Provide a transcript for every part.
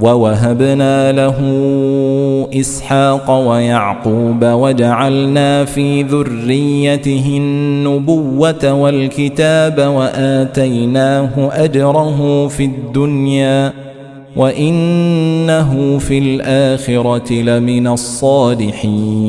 ووهبنا له اسحاق ويعقوب وجعلنا في ذريته النبوه والكتاب واتيناه اجره في الدنيا وانه في الاخره لمن الصالحين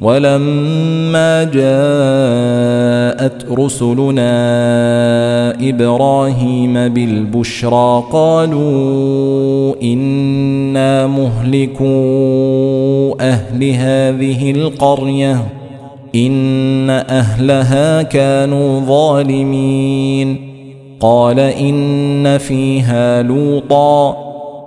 ولما جاءت رسلنا إبراهيم بالبشرى قالوا إنا مهلكو أهل هذه القرية إن أهلها كانوا ظالمين. قال إن فيها لوطا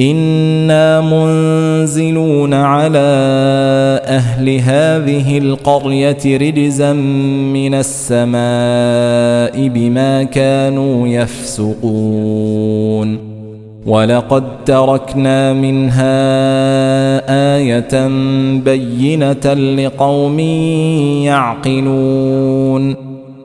أنا منزلون على أهل هذه القريه رجزا من السماء بما كانوا يفسقون. ولقد تركنا منها إيه بينه لقوم يعقلون.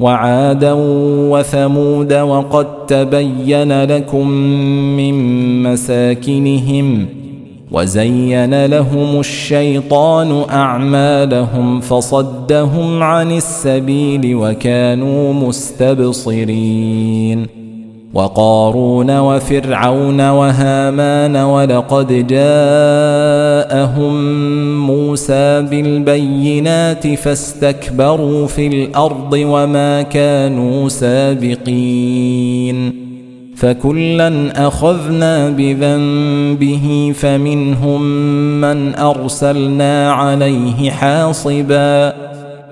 وعادا وثمود وقد تبين لكم من مساكنهم وزين لهم الشيطان أعمالهم فصدهم عن السبيل وكانوا مستبصرين وقارون وفرعون وهامان ولقد جاءهم موسى بالبينات فاستكبروا في الأرض وما كانوا سابقين فكلا أخذنا بذنبه فمنهم من أرسلنا عليه حاصبا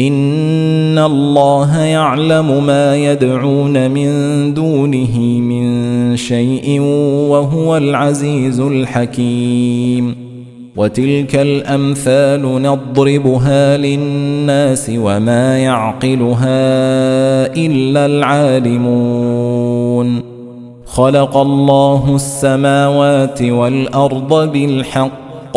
ان الله يعلم ما يدعون من دونه من شيء وهو العزيز الحكيم وتلك الامثال نضربها للناس وما يعقلها الا العالمون خلق الله السماوات والارض بالحق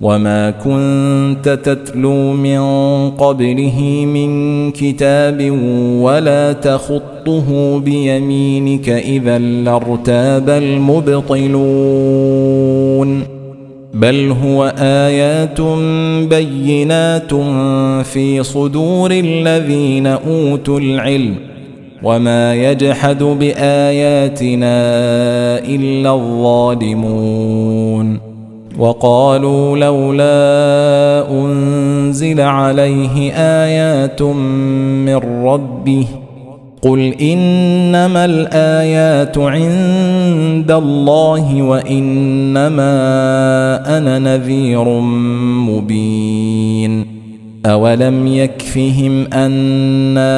وما كنت تتلو من قبله من كتاب ولا تخطه بيمينك اذا لارتاب المبطلون بل هو ايات بينات في صدور الذين اوتوا العلم وما يجحد باياتنا الا الظالمون وقالوا لولا أنزل عليه آيات من ربه قل إنما الآيات عند الله وإنما أنا نذير مبين أولم يكفهم أنا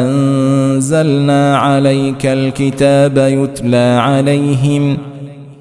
أنزلنا عليك الكتاب يتلى عليهم ۖ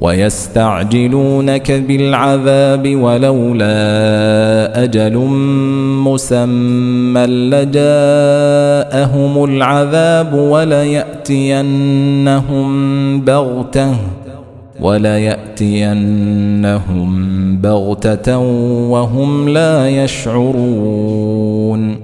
ويستعجلونك بالعذاب ولولا أجل مسمى لجاءهم العذاب وليأتينهم بغتة وليأتينهم بغتة وهم لا يشعرون